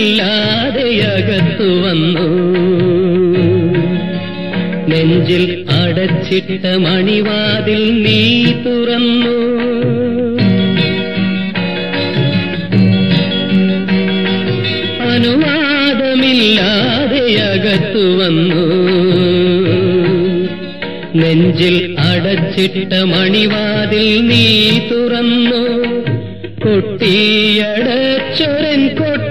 അനുവാദമില്ലാതെ അകത്തു വന്നു. നെഞ്ചിൽ അടച്ചിട്ട മണിവാതിൽ നീ തുറന്നു. അനുവാദമില്ലാതെ അകത്തു വന്നു. നെഞ്ചിൽ അടച്ചിട്ട മണിവാതിൽ നീ തുറന്നു. കൊട്ടിയടച്ചൊരൻ കൊട്ടാരവാതിലല്ല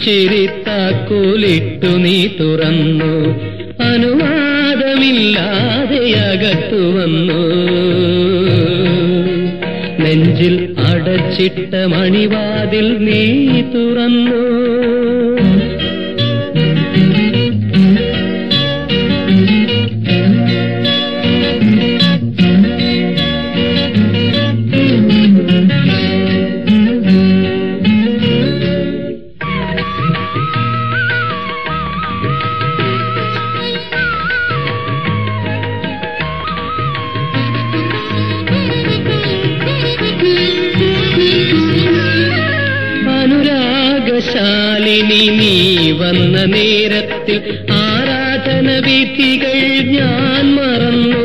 പൊട്ടിച്ചിരിത്താക്കൂലിട്ടു നീ തുറന്നു. അനുവാദമില്ലാതെ അകത്തു വന്നു. നെഞ്ചിൽ അടച്ചിട്ട മണിവാതിൽ നീ തുറന്നു. അനുരാഗശാലിനി നീ വന്ന നേരത്തിൽ ആരാധന വിധികൾ ഞാൻ മറന്നു.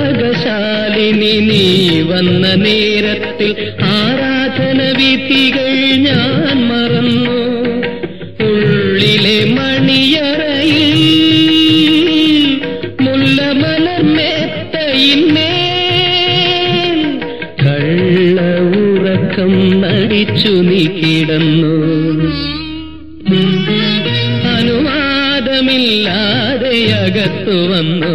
അനുരാഗശാലിനി നീ വന്ന നേരത്തിൽ ആരാധന വിധികൾ ഞാൻ മറന്നു. ഉള്ളിലെ മണിയറയിൽ ഉറക്കം നടിച്ചു നീ കിടന്നു. അനുവാദമില്ലാതെ അകത്തു വന്നു.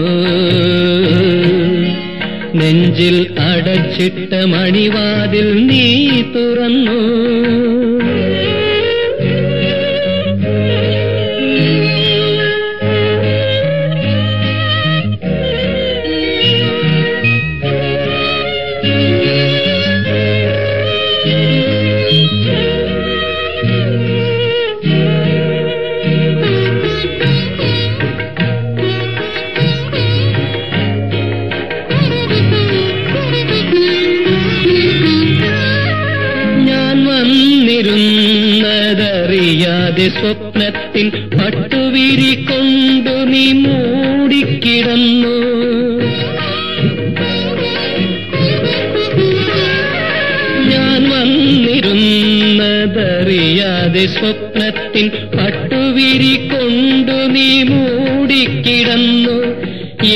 നെഞ്ചിൽ അടച്ചിട്ട മണിവാതിൽ നീ തുറന്നു. വന്നിരുന്നതറിയാതെ സ്വപ്നത്തിൽ പട്ടുവിരി കൊണ്ടു നീ മൂടിക്കിടന്നു. ഞാൻ വന്നിരുന്നതറിയാതെ സ്വപ്നത്തിൽ പട്ടുവിരി കൊണ്ടു നീ മൂടിക്കിടന്നു.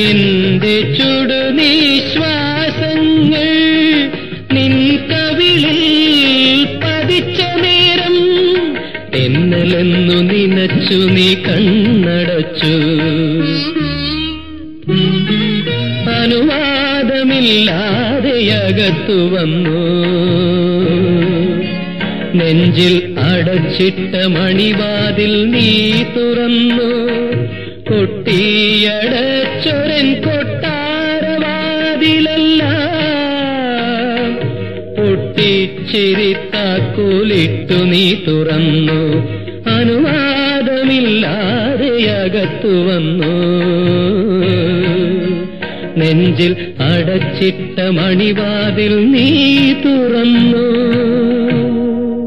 എന്റെ ചുടുനീശ്വാസങ്ങൾ നിൻ നിനച്ചു നീ കണ്ണടച്ചു. അനുവാദമില്ലാതെ അകത്തു വന്നു. നെഞ്ചിൽ അടച്ചിട്ട മണിവാതിൽ നീ തുറന്നു. കൊട്ടിയടച്ചൊരൻ കൊട്ടാരവാതിലല്ല. പൊട്ടിച്ചിരിത്താക്കൂലിട്ടു നീ തുറന്നു. അനുവാദമില്ലാതെ അകത്തു വന്നു. നെഞ്ചിൽ അടച്ചിട്ട മണിവാതിൽ നീ തുറന്നു.